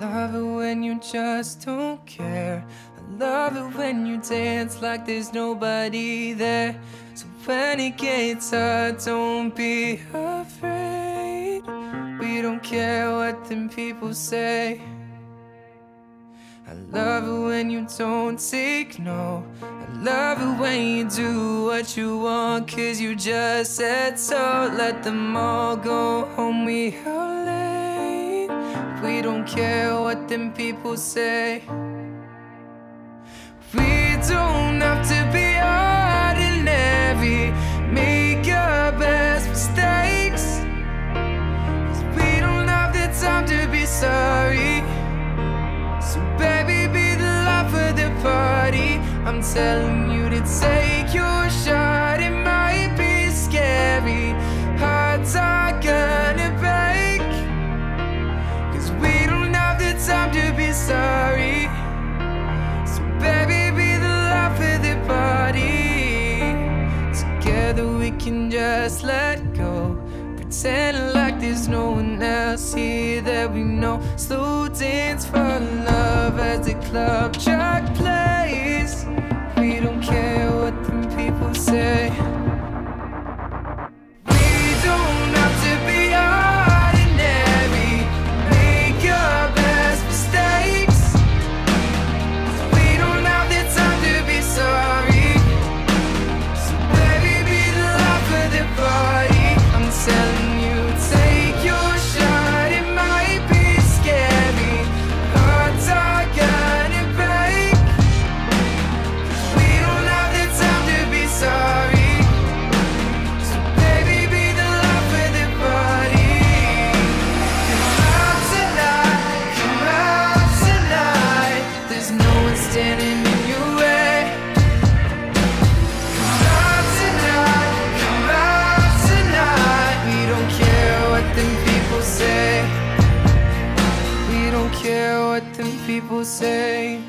love it when you just don't care. I love it when you dance like there's nobody there. So when it gets hard, don't be afraid. We don't care what them people say. I love it when you don't take no. I love it when you do what you want, cause you just said so. Let them all go home, we are late. We don't care what them people say. We don't have to be ordinary. Make our best mistakes. Cause we don't have the time to be sorry. So baby, be the life of the party. I'm telling you to take can just let go. Pretend like there's no one else here that we know. Slow dance for love as the club track them people say. We don't care what them people say.